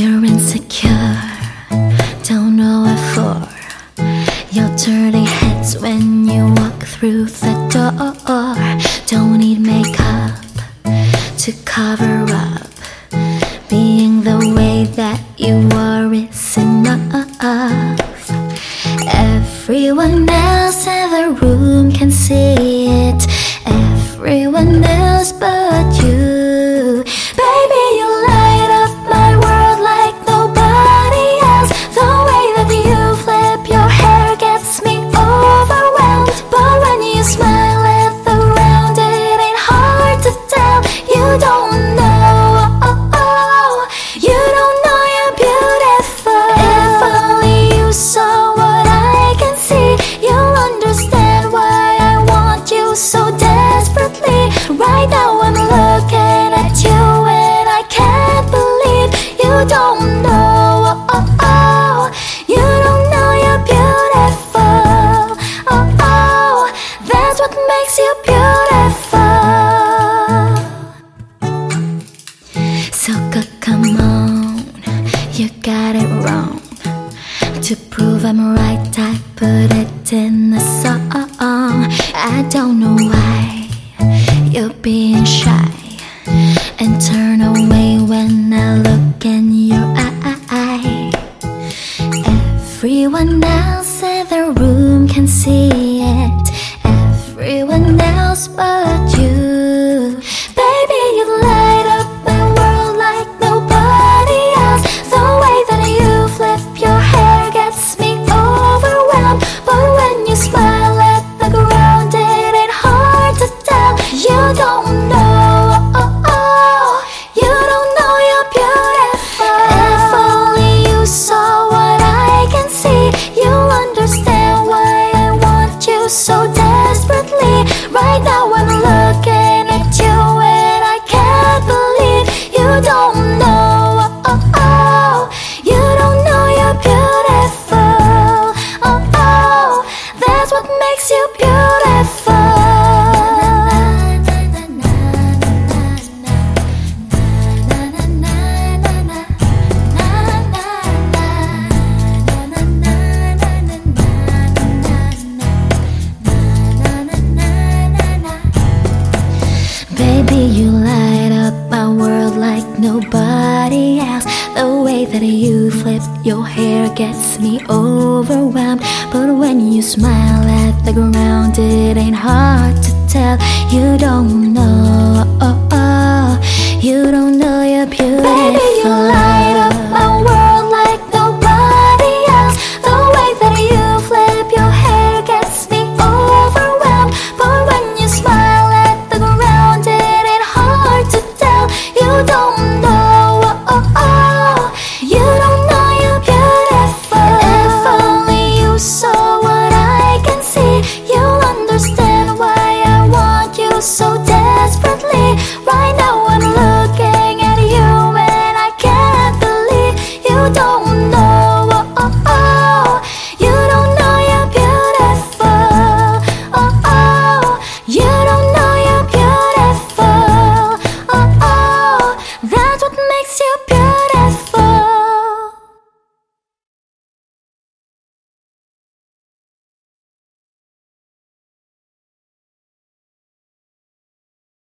You're insecure, don't know what for. Your dirty heads when you walk through the door. Don't need makeup to cover up. Being the way that you are is enough. Everyone else in the room can see. Don't know. You don't know you're beautiful. Oh, oh, that's what makes you beautiful. So come on, you got it wrong. To prove I'm right, I put it in the song. I don't know why you're being shy Everyone else in the room can see it. Everyone else but you. You light up my world like nobody else. The way that you flip your hair gets me overwhelmed. But when you smile at the ground, it ain't hard to tell. You don't know. Oh, oh. You don't know you're beautiful. Baby, desperately. Right